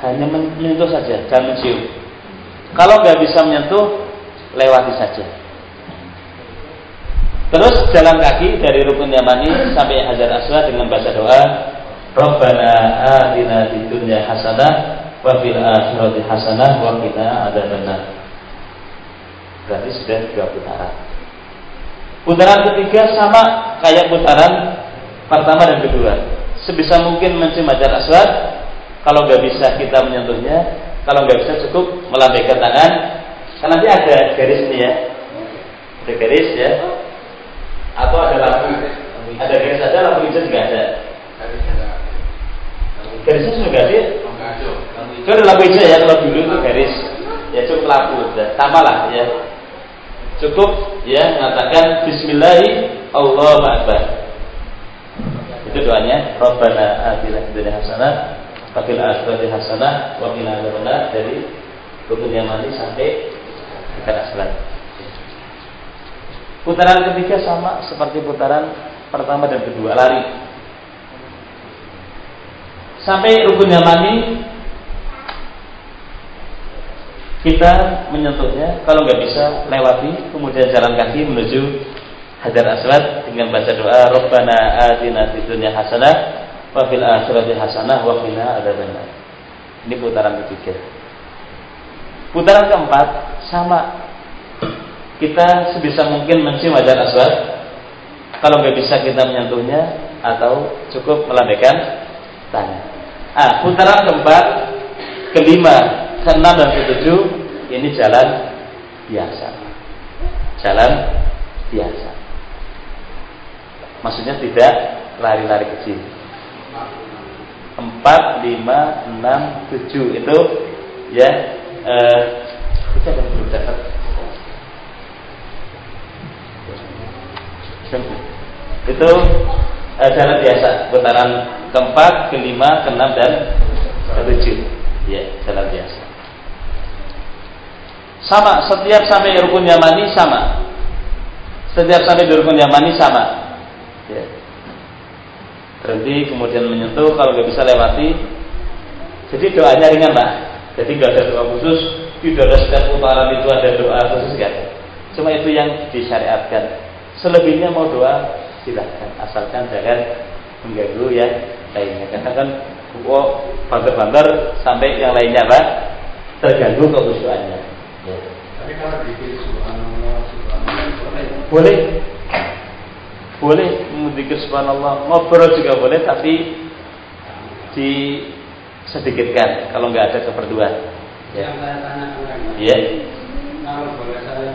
hanya menyentuh saja, jangan mencium. Kalau nggak bisa menyentuh, lewati saja. Terus jalan kaki dari rukun yamani sampai hajar aswad dengan baca doa, Rabbana atina fid dunya hasanah wa fil akhirati hasanah wa qina adzabannar. Berarti sudah dua putaran. Putaran ketiga sama kayak putaran pertama dan kedua. Sebisa mungkin mencium hajar aswad. Kalau nggak bisa kita menyentuhnya, kalau nggak bisa cukup melambaikan tangan. Karena nanti ada garis ini ya, ada garis ya, atau ada lampu, ada garis ada lampu hijau juga ada. Garisnya sudah nggak sih? Itu ada lampu hijau ya kalau dulu itu garis, ya cukup lampu, tambah lah ya. Cukup ya mengatakan Bismillahi Allahu Akbar. Itu doanya. Rabbana atina fid hasanah wa fil hasanah wa qina adzabannar dari rukun yamani sampai dekat aslan. Putaran ketiga sama seperti putaran pertama dan kedua lari. Sampai rukun yamani kita menyentuhnya kalau nggak bisa lewati kemudian jalan kaki menuju Hajar Aswad dengan baca doa Rabbana atina fid dunya hasanah wa fil akhirati hasanah wa qina adzabannar. Ini putaran ketiga. Putaran keempat sama. Kita sebisa mungkin mencium Hajar Aswad. Kalau nggak bisa kita menyentuhnya atau cukup melambaikan tangan. Ah, putaran keempat, kelima keenam dan ketujuh ini jalan biasa. Jalan biasa. Maksudnya tidak lari-lari kecil. Empat, lima, enam, tujuh itu ya eh, kita belum dapat. Itu eh, jalan biasa putaran keempat, kelima, keenam dan ketujuh. Ya, jalan biasa. Sama, setiap sampai rukun yamani sama. Setiap sampai di rukun yamani sama. Ya. berhenti kemudian menyentuh kalau nggak bisa lewati jadi doanya ringan pak jadi nggak ada doa khusus tidak ada setiap putaran itu ada doa khusus kan cuma itu yang disyariatkan. Selebihnya mau doa silahkan. Asalkan jangan mengganggu ya lainnya. Karena kan oh banter-banter sampai yang lainnya pak terganggu kehusuannya. Ya. tapi kalau boleh? Boleh. Memikir subhanallah. Ngobrol juga boleh tapi disedikitkan kalau nggak ada keperluan ya. yang saya tanya ya. kalau boleh saya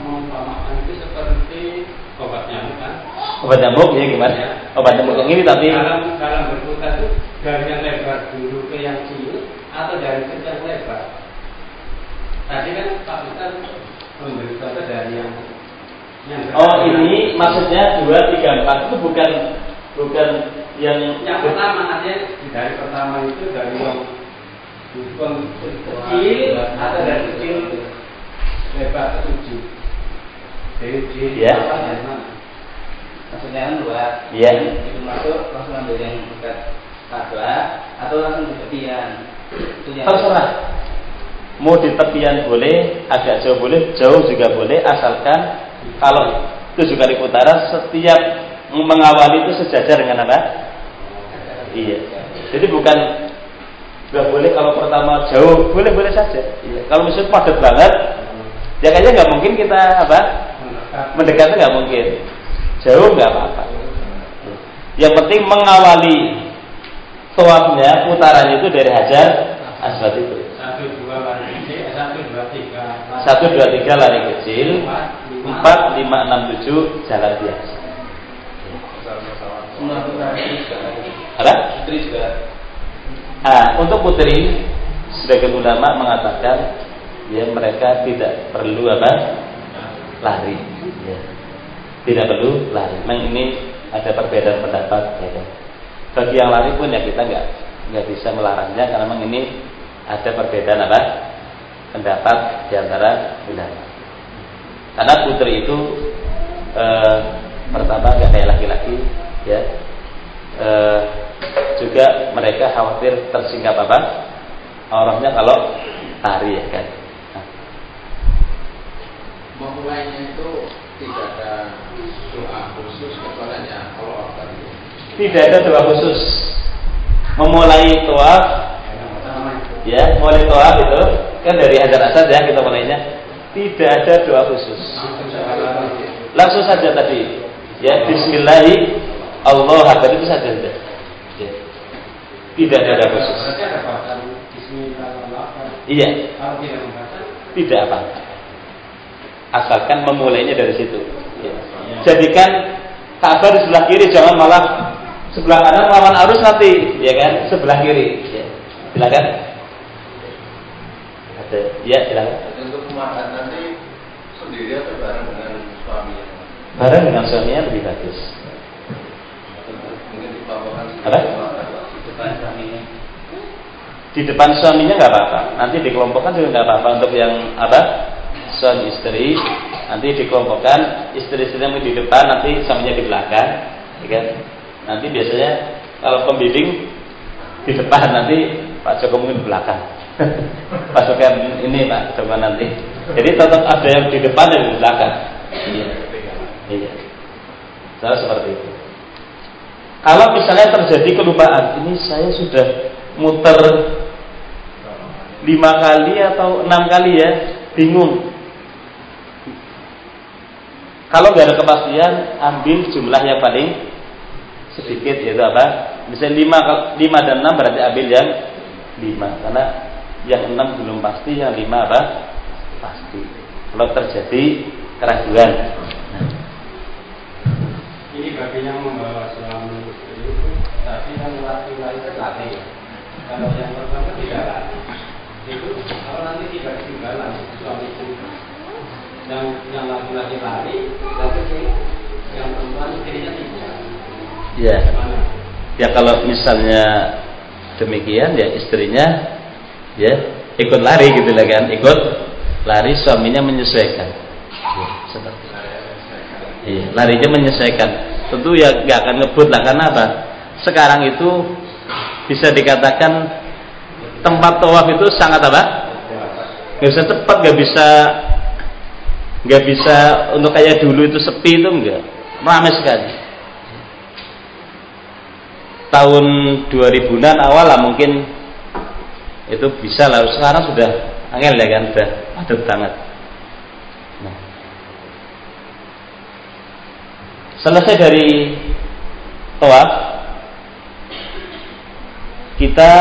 mengumpamakan itu seperti obat nyamuk kan obat nyamuk ya gimana ya. obat nyamuk yang ini tapi dalam dalam berputar itu dari yang lebar dulu ke yang kecil atau dari kecil yang lebar tadi kan Pak Ustaz memberi contoh dari yang Oh ini maksudnya dua tiga empat itu bukan bukan yang yang pertama artinya dari pertama itu dari yang kecil atau dari kecil lebar ke tujuh. Dari tujuh ya maksudnya kan dua ya itu masuk langsung ambil yang dekat tabla atau langsung di tepian. Terserah. Mau di tepian boleh agak jauh boleh jauh juga boleh asalkan kalau tujuh kali putaran setiap mengawali itu sejajar dengan apa? Iya. Jadi bukan nggak boleh kalau pertama jauh boleh boleh saja. Iya. Kalau misalnya padat banget, ya kayaknya nggak mungkin kita apa? Mendekat nggak mungkin. Jauh nggak apa-apa. Yang penting mengawali tuapnya putarannya itu dari hajar aswad itu. Satu dua lari satu dua tiga. Satu dua tiga lari kecil. 4, 5, 6, 7 jalan biasa. Apa? Putri juga. Ah, untuk putri sebagian ulama mengatakan ya mereka tidak perlu apa? lari. Ya. Tidak perlu lari. Memang ini ada perbedaan pendapat ya kan. Bagi yang lari pun ya kita nggak nggak bisa melarangnya karena memang ini ada perbedaan apa? pendapat di antara ulama. Karena putri itu e, pertama nggak kayak laki-laki, ya. E, juga mereka khawatir tersingkap apa? Orangnya kalau tari ya kan. Nah. Memulainya itu tidak ada doa khusus kepadanya kalau tadi. Tidak ada doa khusus. Memulai toa, ya, mulai toa itu kan dari hajar asad ya kita mulainya tidak ada doa khusus. Langsung saja tadi. Ya, bismillahi Allah Akbar itu saja. Ya. Tidak ada khusus. Iya. Tidak apa. Asalkan memulainya dari situ. Ya. Jadikan Ka'bah di sebelah kiri, jangan malah sebelah kanan lawan arus nanti, ya kan? Sebelah kiri. Ya. Silakan. Ada, ya silakan makan nanti sendiri atau bareng dengan suaminya? Bareng dengan suaminya lebih bagus. Apa? Di depan suaminya. Nggak apa-apa. Nanti dikelompokkan juga nggak apa-apa untuk yang apa? Suami istri nanti dikelompokkan istri-istri yang di depan nanti suaminya di belakang, ya kan? Nanti biasanya kalau pembimbing di depan nanti Pak Joko mungkin di belakang. pasukan ini Pak coba nanti. Jadi tetap ada yang di depan dan di belakang. Iya. Iya. Saya seperti itu. Kalau misalnya terjadi kelupaan, ini saya sudah muter lima kali atau enam kali ya, bingung. Kalau nggak ada kepastian, ambil jumlah yang paling sedikit yaitu apa? Misalnya lima, lima dan enam berarti ambil yang lima karena yang enam belum pasti, yang lima apa? Pasti. Kalau terjadi keraguan. Ini bagi yang membawa itu, tapi yang laki-laki laki ya. Kalau yang pertama tidak laki. Itu kalau nanti tidak ketinggalan suami istri yang yang laki-laki lari, tapi yang perempuan istrinya tidak. Ya. Ya kalau misalnya demikian ya istrinya ya ikut lari gitu lah kan ikut lari suaminya menyesuaikan ya, seperti iya larinya menyesuaikan tentu ya nggak akan ngebut lah karena apa sekarang itu bisa dikatakan tempat tawaf itu sangat apa? Gak bisa cepat, gak bisa nggak bisa untuk kayak dulu itu sepi itu enggak ramai sekali tahun 2000-an awal lah mungkin itu bisa lah sekarang sudah angel ya kan sudah padat banget nah. selesai dari tawaf kita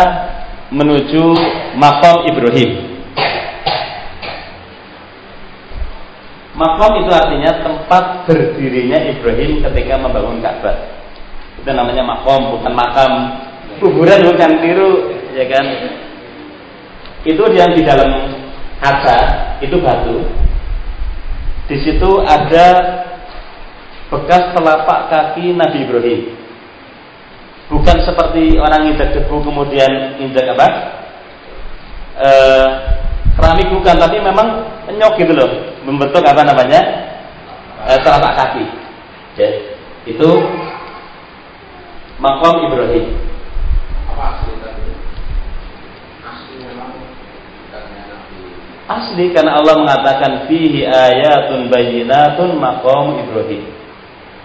menuju makam Ibrahim Makom itu artinya tempat berdirinya Ibrahim ketika membangun Ka'bah. Itu namanya makom, bukan makam. Kuburan bukan tiru, ya kan? Itu yang di dalam kaca, itu batu. Di situ ada bekas telapak kaki Nabi Ibrahim. Bukan seperti orang injak debu kemudian injak apa? E, keramik bukan, tapi memang penyok gitu loh membentuk apa namanya eh, telapak kaki. Ya, itu makom Ibrahim. asli karena Allah mengatakan fihi ayatun bayyinatun makom Ibrahim.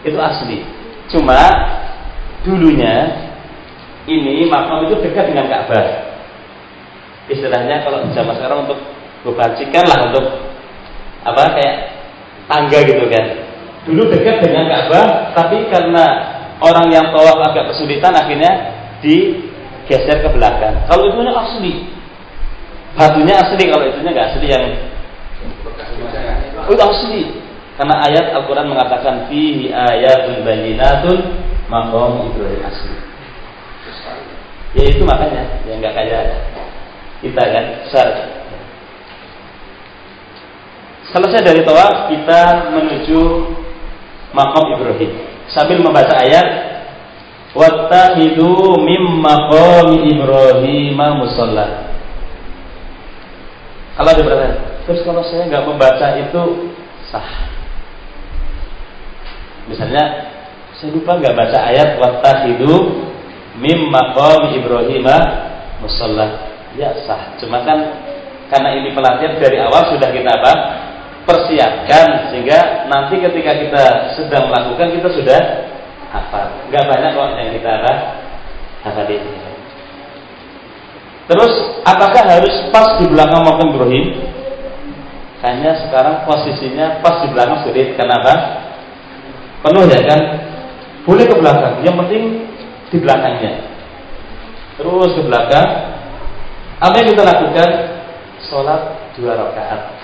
Itu asli. Cuma dulunya ini makom itu dekat dengan Ka'bah. Istilahnya kalau zaman sekarang untuk bebacikan lah untuk apa kayak tangga gitu kan. Dulu dekat dengan Ka'bah, tapi karena orang yang tawaf agak kesulitan akhirnya digeser ke belakang. Kalau itu asli, batunya asli. Kalau itunya nggak asli yang itu asli. Karena ayat Al-Quran mengatakan fihi ayatun bayinatun maqam Ibrahim asli. Ya itu makanya yang nggak kayak kita kan besar Selesai dari tawaf kita menuju makam Ibrahim sambil membaca ayat Wattahidu mim maqami Ibrahim musalla. Kalau ada bertanya, terus kalau saya nggak membaca itu sah. Misalnya saya lupa nggak baca ayat wattahidu mim maqami Ibrahim musalla. Ya sah. Cuma kan karena ini pelatihan dari awal sudah kita apa? persiapkan sehingga nanti ketika kita sedang melakukan kita sudah hafal. Enggak banyak kok yang kita apa hafal ini. Terus apakah harus pas di belakang makam Ibrahim? Kayaknya sekarang posisinya pas di belakang sulit. Kenapa? Penuh ya kan? Boleh ke belakang. Yang penting di belakangnya. Terus ke belakang. Apa yang kita lakukan? Sholat dua rakaat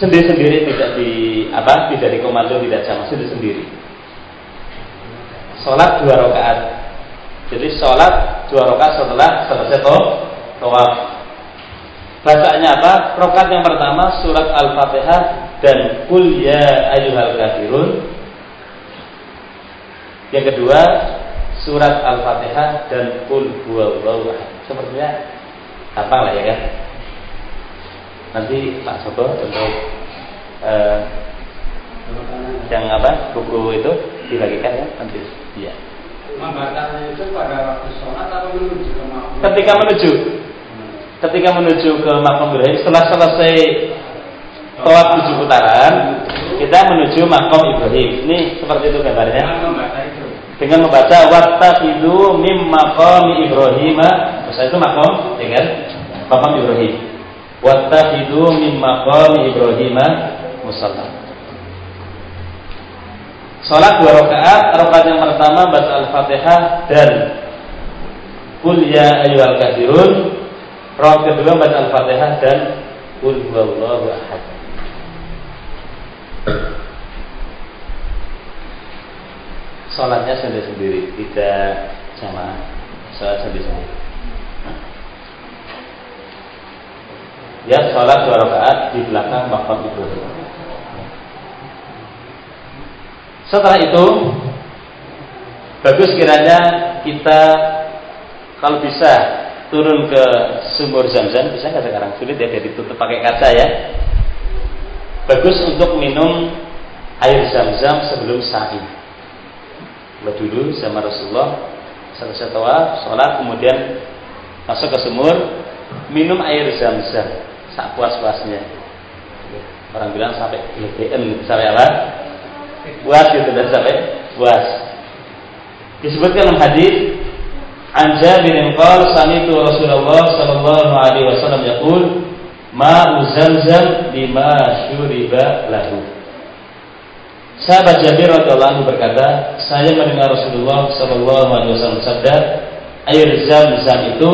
sendiri-sendiri tidak di apa tidak dikomando tidak jamaah sendiri-sendiri sholat dua rakaat jadi sholat dua rakaat setelah selesai tawaf bacanya apa rakaat yang pertama surat al-fatihah dan kul ya ayyuhal kafirun yang kedua surat al-fatihah dan kul huwallahu ahad. Sepertinya apa lah ya kan? Nanti Pak Sobo untuk uh, yang apa buku itu dibagikan ya nanti. Iya. Membacanya itu pada waktu sholat atau menuju ke makam ketika menuju. Ketika menuju ke makam Ibrahim setelah selesai tawaf tujuh putaran kita menuju makam Ibrahim. Ini seperti itu gambarnya dengan membaca itu mim maqami Ibrahim masa itu makam ya kan makam Ibrahim Wattakhidhu min maqami Ibrahim musalla. Salat dua rakaat, rakaat yang pertama baca Al-Fatihah dan Qul ya ayyuhal kafirun. Rakaat kedua baca Al-Fatihah dan Qul huwallahu ahad. Salatnya sendiri-sendiri, tidak sama salat sendiri-sendiri. ya sholat dua rakaat di belakang makam itu. Setelah itu bagus kiranya kita kalau bisa turun ke sumur zam-zam bisa nggak sekarang sulit ya jadi tutup pakai kaca ya. Bagus untuk minum air zam-zam sebelum sa'i. Dulu sama Rasulullah selesai tawaf, sholat, kemudian masuk ke sumur, minum air zam-zam, sak puas-puasnya. Orang bilang sampai GBN sampai apa? Puas gitu dan sampai puas. Disebutkan dalam hadis An Jabir qol sami'tu Rasulullah sallallahu alaihi wasallam yaqul ma'u zamzam lima syuriba lahu. Sahabat Jabir radhiyallahu anhu berkata, saya mendengar Rasulullah sallallahu alaihi wasallam sabda, air zam-zam itu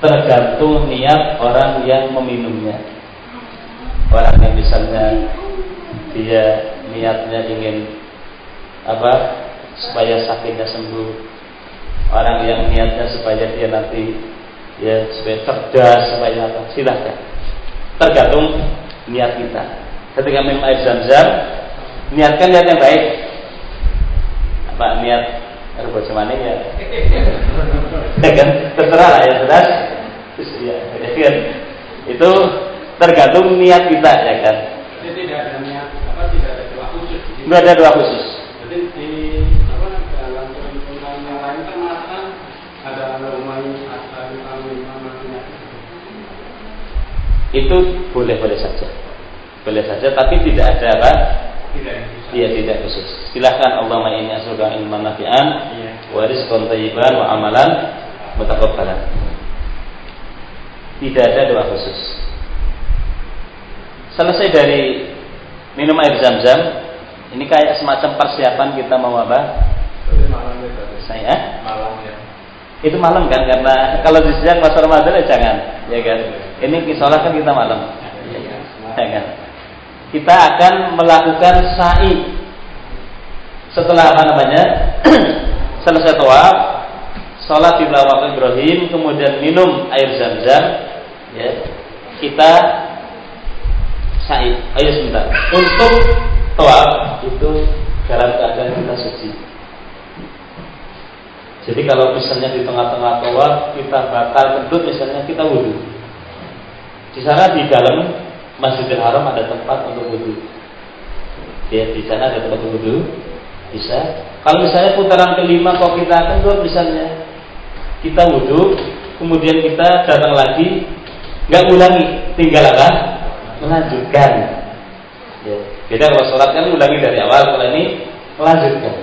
tergantung niat orang yang meminumnya. Orang yang misalnya dia niatnya ingin apa supaya sakitnya sembuh. Orang yang niatnya supaya dia nanti ya supaya cerdas supaya apa silahkan. Tergantung niat kita. Ketika minum air zam-zam niatkan niat yang baik. Apa niat? Buat semane ya. Ya kan? Terserah lah ya jelas ya, ya kan? Itu tergantung niat kita ya kan? Jadi tidak ada niat apa tidak ada doa khusus? Nggak ada doa khusus. Jadi di apa dalam perhitungan yang lain kan mengatakan ada rumah asal namanya itu boleh boleh saja. Boleh saja tapi tidak ada apa? tidak. Iya tidak khusus. Silahkan Allah ini asruka ilman nafi'an Iya. wa rizqan thayyiban wa amalan mutaqabbalan. Tidak ada doa khusus. Selesai dari minum air zam-zam, ini kayak semacam persiapan kita mau apa? Jadi malamnya tadi. Saya Malamnya. itu malam kan karena kalau di siang masa Ramadan ya jangan, ya kan. Ini sholat kan kita malam, ya kan. Kita akan melakukan sa'i setelah apa namanya selesai tawaf, sholat di belakang Ibrahim, kemudian minum air zam-zam, ya kita sa'i. Ayo sebentar. Untuk tawaf itu dalam keadaan kita suci. Jadi kalau misalnya di tengah-tengah tawaf kita bakal kentut misalnya kita wudhu. Di sana di dalam Masjidil Haram ada tempat untuk wudhu. Ya, di sana ada tempat wudhu. Bisa. Kalau misalnya putaran kelima kok kita kentut misalnya kita wudhu, kemudian kita datang lagi, nggak ulangi, tinggal apa? Melanjutkan. Ya. Beda kalau sholat kan ulangi dari awal, kalau ini melanjutkan.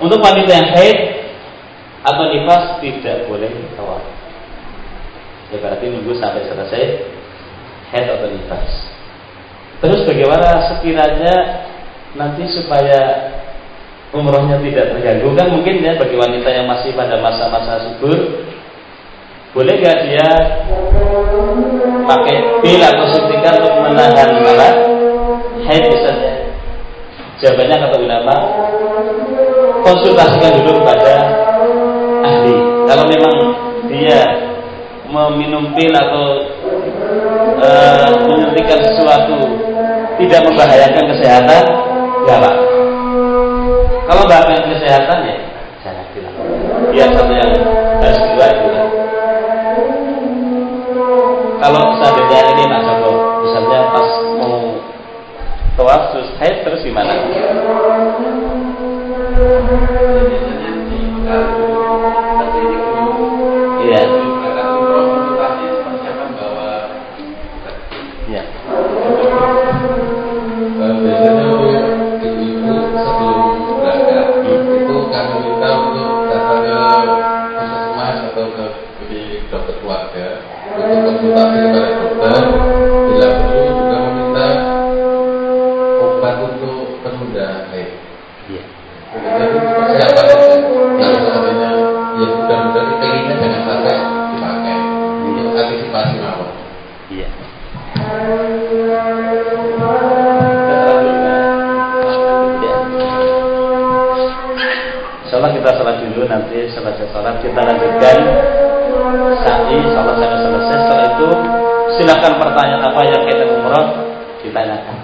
Untuk wanita yang haid atau nifas tidak boleh tawaf. Ya berarti nunggu sampai selesai atau nifas. Terus bagaimana sekiranya nanti supaya umrohnya tidak terganggu? Kan mungkin ya bagi wanita yang masih pada masa-masa subur boleh gak dia pakai pil atau suntikan untuk menahan apa haid misalnya jawabannya kata ulama konsultasikan dulu kepada ahli. Kalau memang dia meminum pil atau e, menyuntikkan sesuatu tidak membahayakan kesehatan ya pak. Kalau membahayakan kesehatan ya jangan bilang. Biar satu yang harus kedua itu ya. kalau seandainya ini Pak Joko misalnya pas mau tawaf terus haid terus gimana sholat kita lanjutkan sa'i sholat sampai selesai setelah itu silakan pertanyaan apa yang kita umroh ditanyakan.